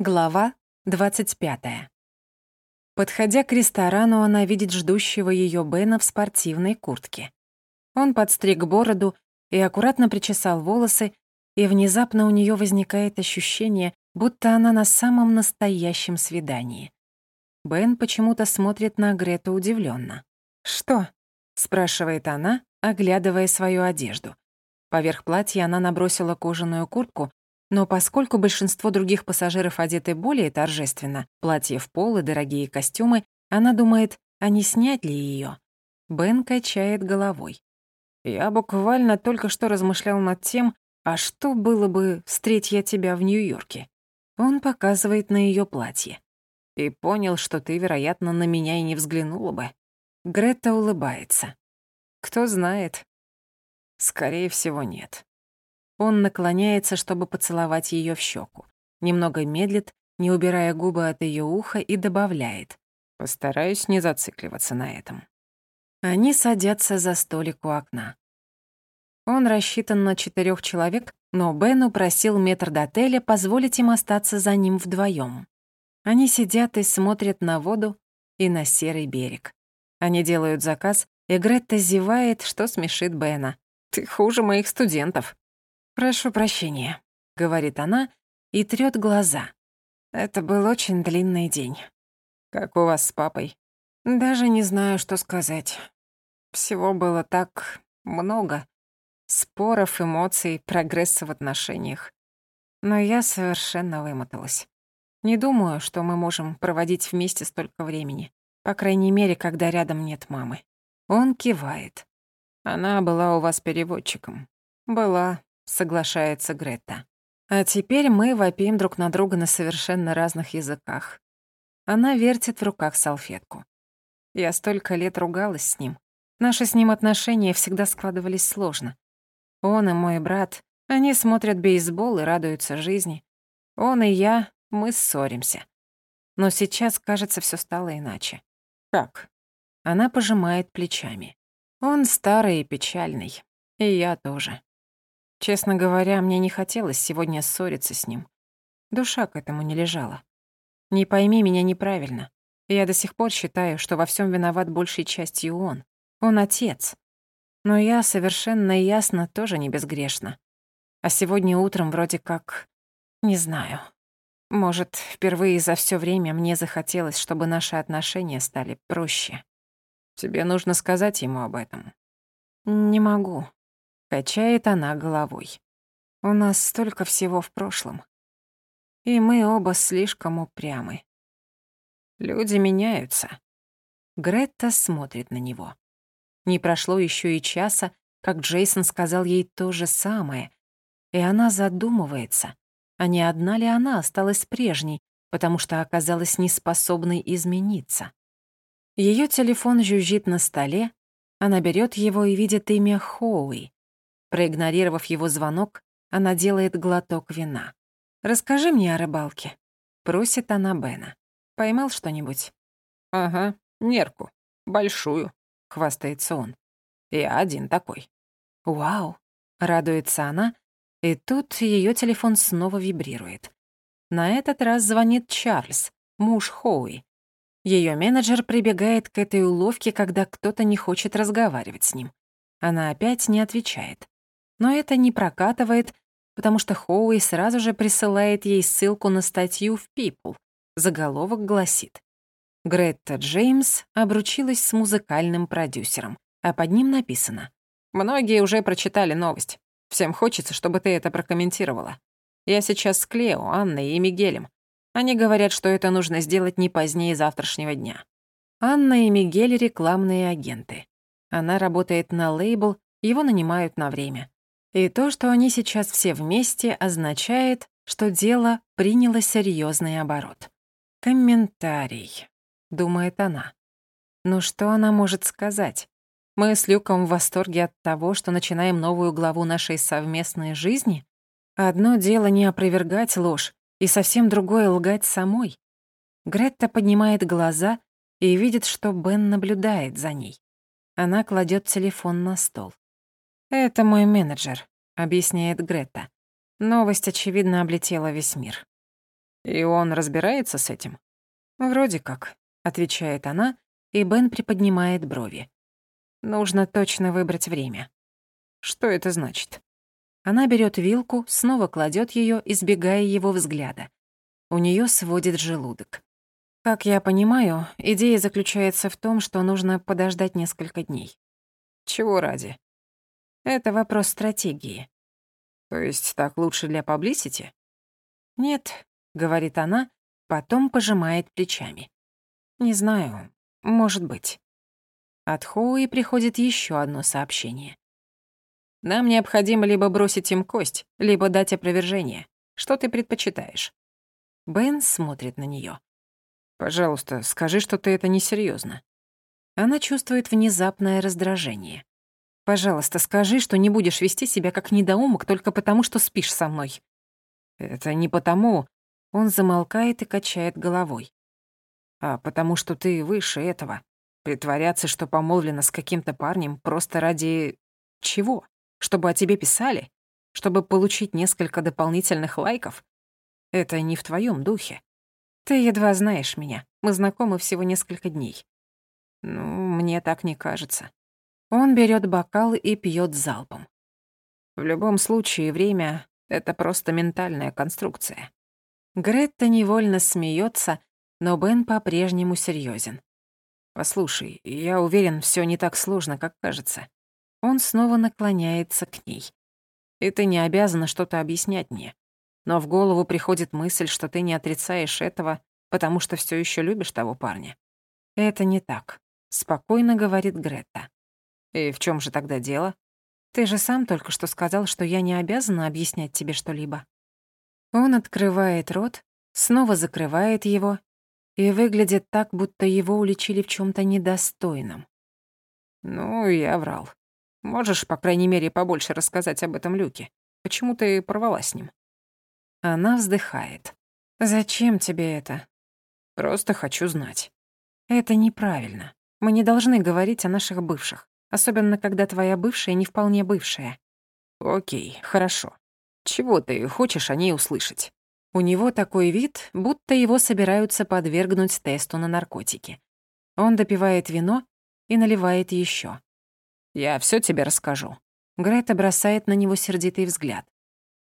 Глава 25. Подходя к ресторану, она видит ждущего ее Бена в спортивной куртке. Он подстриг бороду и аккуратно причесал волосы, и внезапно у нее возникает ощущение, будто она на самом настоящем свидании. Бен почему-то смотрит на Грету удивленно. «Что?» — спрашивает она, оглядывая свою одежду. Поверх платья она набросила кожаную куртку, но поскольку большинство других пассажиров одеты более торжественно, платье в пол и дорогие костюмы, она думает, а не снять ли ее. Бен качает головой. «Я буквально только что размышлял над тем, а что было бы, встреть я тебя в Нью-Йорке?» Он показывает на ее платье. «И понял, что ты, вероятно, на меня и не взглянула бы». Грета улыбается. «Кто знает?» «Скорее всего, нет». Он наклоняется, чтобы поцеловать ее в щеку. Немного медлит, не убирая губы от ее уха, и добавляет. «Постараюсь не зацикливаться на этом». Они садятся за столик у окна. Он рассчитан на четырех человек, но Бену просил метрдотеля позволить им остаться за ним вдвоем. Они сидят и смотрят на воду и на серый берег. Они делают заказ, и Гретта зевает, что смешит Бена. «Ты хуже моих студентов», «Прошу прощения», — говорит она и трёт глаза. Это был очень длинный день. «Как у вас с папой?» «Даже не знаю, что сказать. Всего было так много. Споров, эмоций, прогресса в отношениях. Но я совершенно вымоталась. Не думаю, что мы можем проводить вместе столько времени. По крайней мере, когда рядом нет мамы. Он кивает. Она была у вас переводчиком. Была, соглашается Грета. А теперь мы вопим друг на друга на совершенно разных языках. Она вертит в руках салфетку. Я столько лет ругалась с ним. Наши с ним отношения всегда складывались сложно. Он и мой брат, они смотрят бейсбол и радуются жизни. Он и я, мы ссоримся. Но сейчас, кажется, все стало иначе. Как? Она пожимает плечами. Он старый и печальный. И я тоже. Честно говоря, мне не хотелось сегодня ссориться с ним. Душа к этому не лежала. Не пойми меня неправильно. Я до сих пор считаю, что во всем виноват большей частью он. Он отец. Но я совершенно ясно тоже не безгрешна. А сегодня утром вроде как... Не знаю. Может, впервые за все время мне захотелось, чтобы наши отношения стали проще. Тебе нужно сказать ему об этом. Не могу. Качает она головой. У нас столько всего в прошлом. И мы оба слишком упрямы. Люди меняются. Гретта смотрит на него. Не прошло еще и часа, как Джейсон сказал ей то же самое, и она задумывается, а не одна ли она осталась прежней, потому что оказалась неспособной измениться. Ее телефон жужжит на столе, она берет его и видит имя Хоуи. Проигнорировав его звонок, она делает глоток вина. «Расскажи мне о рыбалке», — просит она Бена. «Поймал что-нибудь?» «Ага, нерку. Большую», — хвастается он. «Я один такой». «Вау», — радуется она, и тут ее телефон снова вибрирует. На этот раз звонит Чарльз, муж Хоуи. Ее менеджер прибегает к этой уловке, когда кто-то не хочет разговаривать с ним. Она опять не отвечает. Но это не прокатывает, потому что Хоуи сразу же присылает ей ссылку на статью в People. Заголовок гласит «Гретта Джеймс обручилась с музыкальным продюсером», а под ним написано «Многие уже прочитали новость. Всем хочется, чтобы ты это прокомментировала. Я сейчас с Клео, Анной и Мигелем. Они говорят, что это нужно сделать не позднее завтрашнего дня». Анна и Мигель — рекламные агенты. Она работает на лейбл, его нанимают на время. И то, что они сейчас все вместе, означает, что дело приняло серьезный оборот. «Комментарий», — думает она. «Ну что она может сказать? Мы с Люком в восторге от того, что начинаем новую главу нашей совместной жизни? Одно дело не опровергать ложь, и совсем другое — лгать самой». Гретта поднимает глаза и видит, что Бен наблюдает за ней. Она кладет телефон на стол. «Это мой менеджер», — объясняет Грета. Новость, очевидно, облетела весь мир. И он разбирается с этим? Вроде как, отвечает она, и Бен приподнимает брови. Нужно точно выбрать время. Что это значит? Она берет вилку, снова кладет ее, избегая его взгляда. У нее сводит желудок. Как я понимаю, идея заключается в том, что нужно подождать несколько дней. Чего ради? Это вопрос стратегии. То есть так лучше для паблисити? Нет, говорит она, потом пожимает плечами. Не знаю, может быть. От Хоуи приходит еще одно сообщение. Нам необходимо либо бросить им кость, либо дать опровержение. Что ты предпочитаешь? Бен смотрит на нее. Пожалуйста, скажи, что ты это несерьезно. Она чувствует внезапное раздражение. Пожалуйста, скажи, что не будешь вести себя как недоумок только потому, что спишь со мной. Это не потому. Он замолкает и качает головой. А потому что ты выше этого. Притворяться, что помолвлена с каким-то парнем просто ради... чего? Чтобы о тебе писали? Чтобы получить несколько дополнительных лайков? Это не в твоем духе. Ты едва знаешь меня. Мы знакомы всего несколько дней. Ну, мне так не кажется. Он берет бокал и пьет залпом. В любом случае, время — это просто ментальная конструкция. Гретта невольно смеется, но Бен по-прежнему серьезен. «Послушай, я уверен, все не так сложно, как кажется». Он снова наклоняется к ней. «И ты не обязана что-то объяснять мне. Но в голову приходит мысль, что ты не отрицаешь этого, потому что все еще любишь того парня». «Это не так», — спокойно говорит Гретта. И в чем же тогда дело? Ты же сам только что сказал, что я не обязана объяснять тебе что-либо. Он открывает рот, снова закрывает его и выглядит так, будто его уличили в чем то недостойном. Ну, я врал. Можешь, по крайней мере, побольше рассказать об этом Люке? Почему ты порвала с ним? Она вздыхает. Зачем тебе это? Просто хочу знать. Это неправильно. Мы не должны говорить о наших бывших особенно когда твоя бывшая не вполне бывшая. Окей, хорошо. Чего ты хочешь о ней услышать? У него такой вид, будто его собираются подвергнуть тесту на наркотики. Он допивает вино и наливает еще. Я все тебе расскажу. Грета бросает на него сердитый взгляд.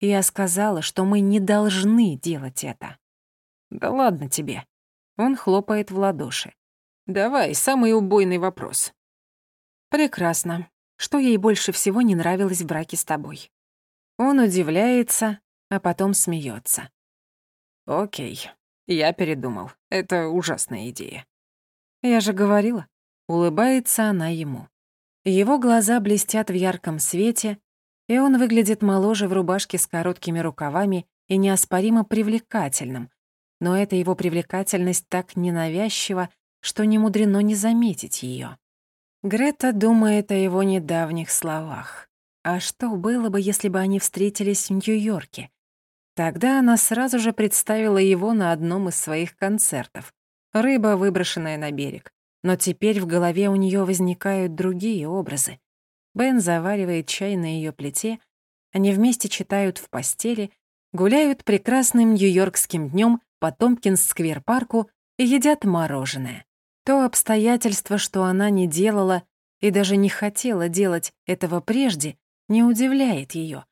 Я сказала, что мы не должны делать это. Да ладно тебе. Он хлопает в ладоши. Давай, самый убойный вопрос. Прекрасно. Что ей больше всего не нравилось в браке с тобой? Он удивляется, а потом смеется. Окей, я передумал. Это ужасная идея. Я же говорила. Улыбается она ему. Его глаза блестят в ярком свете, и он выглядит моложе в рубашке с короткими рукавами и неоспоримо привлекательным. Но эта его привлекательность так ненавязчива, что не мудрено не заметить ее. Грета думает о его недавних словах. А что было бы, если бы они встретились в Нью-Йорке? Тогда она сразу же представила его на одном из своих концертов. Рыба, выброшенная на берег. Но теперь в голове у нее возникают другие образы. Бен заваривает чай на ее плите, они вместе читают в постели, гуляют прекрасным нью-йоркским днем по Томпкинс-сквер-парку и едят мороженое. То обстоятельство, что она не делала и даже не хотела делать этого прежде, не удивляет ее.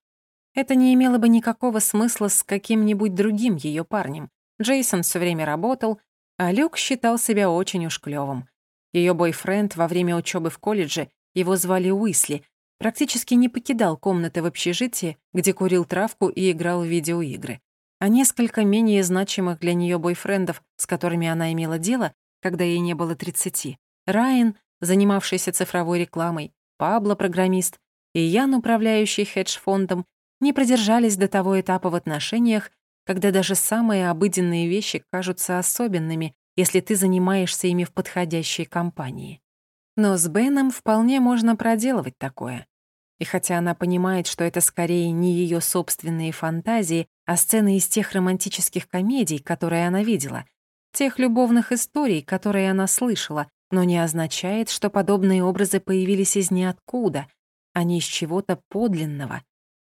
Это не имело бы никакого смысла с каким-нибудь другим ее парнем. Джейсон все время работал, а Люк считал себя очень уж клёвым. Ее бойфренд во время учебы в колледже, его звали Уисли, практически не покидал комнаты в общежитии, где курил травку и играл в видеоигры. А несколько менее значимых для нее бойфрендов, с которыми она имела дело, когда ей не было 30. Райан, занимавшийся цифровой рекламой, Пабло, программист, и Ян, управляющий хедж-фондом, не продержались до того этапа в отношениях, когда даже самые обыденные вещи кажутся особенными, если ты занимаешься ими в подходящей компании. Но с Беном вполне можно проделывать такое. И хотя она понимает, что это скорее не ее собственные фантазии, а сцены из тех романтических комедий, которые она видела, тех любовных историй, которые она слышала, но не означает, что подобные образы появились из ниоткуда, а не из чего-то подлинного,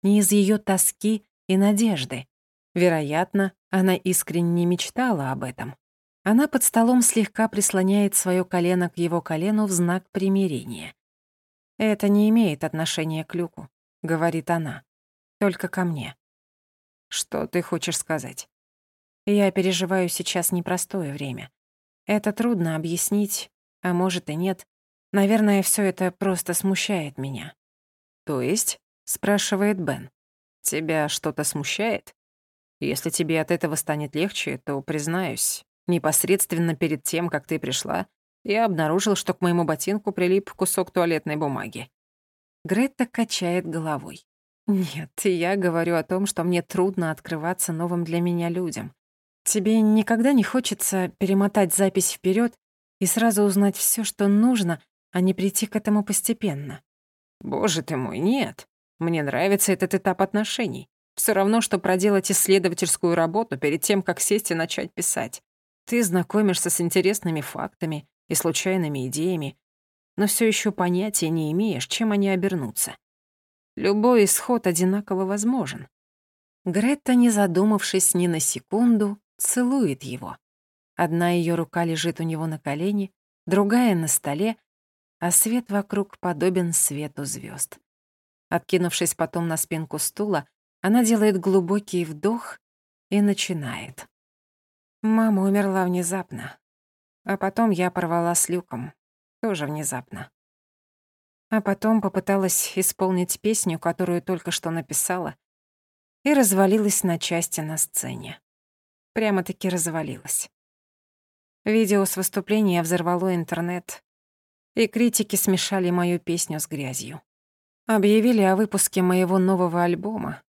не из ее тоски и надежды. Вероятно, Она искренне мечтала об этом. Она под столом слегка прислоняет свое колено к его колену в знак примирения. «Это не имеет отношения к Люку», — говорит она. «Только ко мне». «Что ты хочешь сказать?» «Я переживаю сейчас непростое время. Это трудно объяснить, а может и нет. Наверное, все это просто смущает меня». «То есть?» — спрашивает Бен. «Тебя что-то смущает? Если тебе от этого станет легче, то, признаюсь, непосредственно перед тем, как ты пришла, я обнаружил, что к моему ботинку прилип кусок туалетной бумаги. Гретта качает головой. «Нет, я говорю о том, что мне трудно открываться новым для меня людям. Тебе никогда не хочется перемотать запись вперед и сразу узнать все, что нужно, а не прийти к этому постепенно?» «Боже ты мой, нет. Мне нравится этот этап отношений. Все равно, что проделать исследовательскую работу перед тем, как сесть и начать писать. Ты знакомишься с интересными фактами и случайными идеями, но все еще понятия не имеешь, чем они обернутся. Любой исход одинаково возможен. Гретта, не задумавшись ни на секунду, целует его. Одна ее рука лежит у него на колене, другая — на столе, а свет вокруг подобен свету звезд. Откинувшись потом на спинку стула, она делает глубокий вдох и начинает. Мама умерла внезапно. А потом я порвала с Люком. Тоже внезапно. А потом попыталась исполнить песню, которую только что написала, и развалилась на части на сцене. Прямо-таки развалилась. Видео с выступления взорвало интернет, и критики смешали мою песню с грязью. Объявили о выпуске моего нового альбома,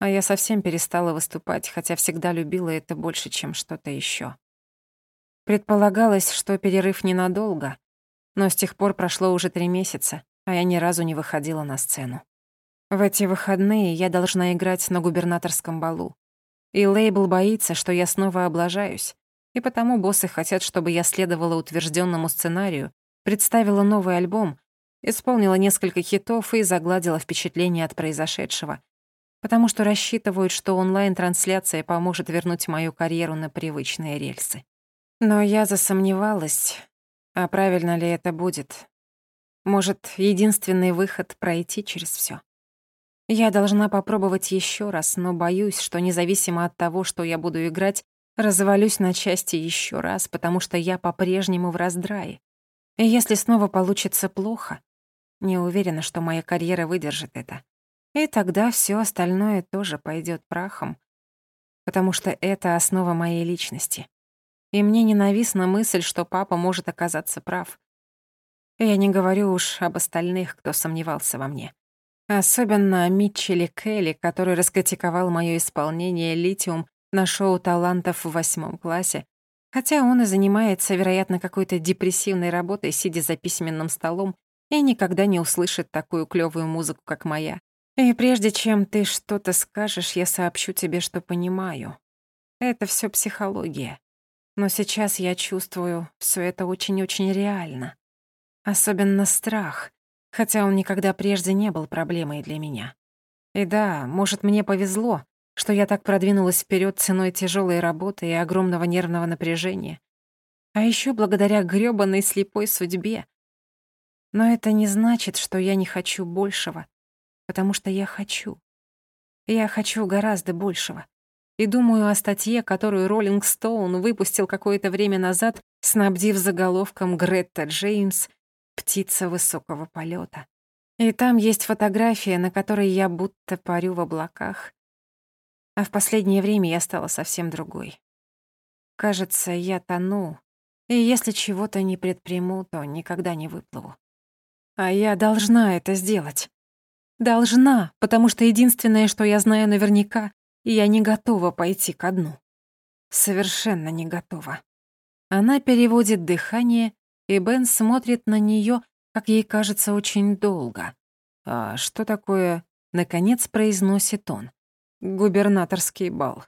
а я совсем перестала выступать, хотя всегда любила это больше, чем что-то ещё. Предполагалось, что перерыв ненадолго, но с тех пор прошло уже три месяца, а я ни разу не выходила на сцену. В эти выходные я должна играть на губернаторском балу. И лейбл боится, что я снова облажаюсь, и потому боссы хотят, чтобы я следовала утвержденному сценарию, представила новый альбом, исполнила несколько хитов и загладила впечатление от произошедшего, потому что рассчитывают, что онлайн-трансляция поможет вернуть мою карьеру на привычные рельсы. Но я засомневалась, а правильно ли это будет. Может, единственный выход — пройти через всё. Я должна попробовать ещё раз, но боюсь, что независимо от того, что я буду играть, развалюсь на части ещё раз, потому что я по-прежнему в раздрае. И если снова получится плохо, не уверена, что моя карьера выдержит это. И тогда всё остальное тоже пойдёт прахом, потому что это основа моей личности. И мне ненавистна мысль, что папа может оказаться прав. Я не говорю уж об остальных, кто сомневался во мне. Особенно о Келли, который раскритиковал моё исполнение «Литиум» на шоу талантов в восьмом классе, хотя он и занимается, вероятно, какой-то депрессивной работой, сидя за письменным столом, и никогда не услышит такую клёвую музыку, как моя. И прежде чем ты что-то скажешь, я сообщу тебе, что понимаю. Это всё психология. Но сейчас я чувствую, всё это очень-очень реально. Особенно страх, хотя он никогда прежде не был проблемой для меня. И да, может, мне повезло, что я так продвинулась вперёд ценой тяжёлой работы и огромного нервного напряжения. А ещё благодаря грёбаной слепой судьбе. Но это не значит, что я не хочу большего потому что я хочу. Я хочу гораздо большего. И думаю о статье, которую Роллинг Стоун выпустил какое-то время назад, снабдив заголовком «Гретта Джеймс. Птица высокого полета. И там есть фотография, на которой я будто парю в облаках. А в последнее время я стала совсем другой. Кажется, я тону, и если чего-то не предприму, то никогда не выплыву. А я должна это сделать. Должна, потому что единственное, что я знаю наверняка, я не готова пойти ко дну. Совершенно не готова. Она переводит дыхание, и Бен смотрит на неё, как ей кажется, очень долго. «А что такое?» — наконец произносит он. «Губернаторский бал».